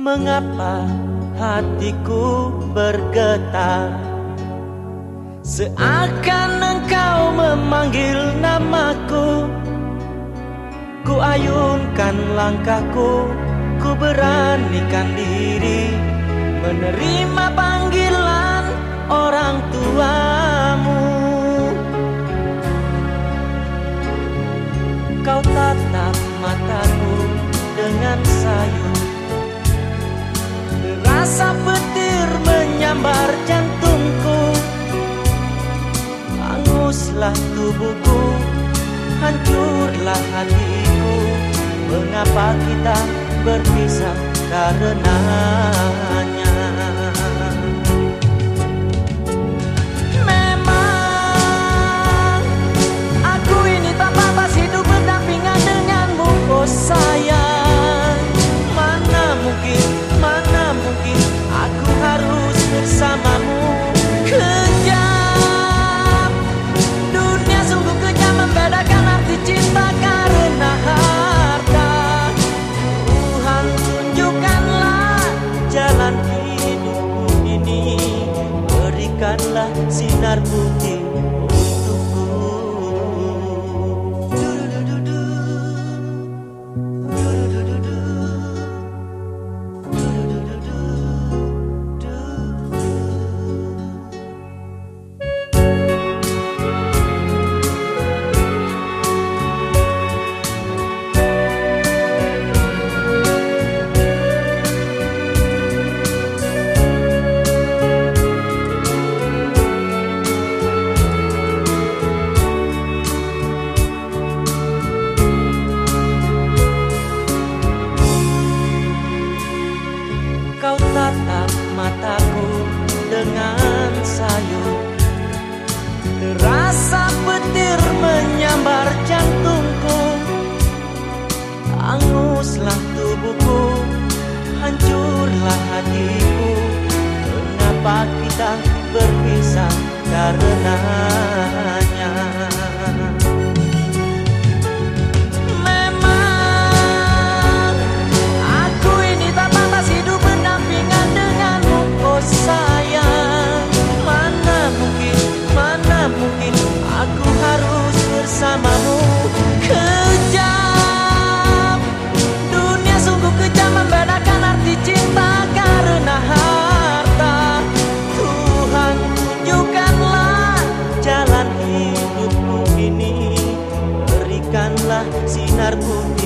Mengapa hatiku bergetar? Seakan engkau memanggil namaku. Ku ayunkan langkahku Ku beranikan diri Menerima panggilan orang tuamu. Kau tatap mataku dengan sayu Rasa petir menyambar jantungku. Hanguslah tubuhku Hancurlah hatiku. Mengapa kita berpisah karenanya sinarmu sinar putih dengan sayu Terasa petir menyambar jantungku. Anguslah tubuhku Hancurlah hatiku. Kenapa kita berpisah karena sinar pun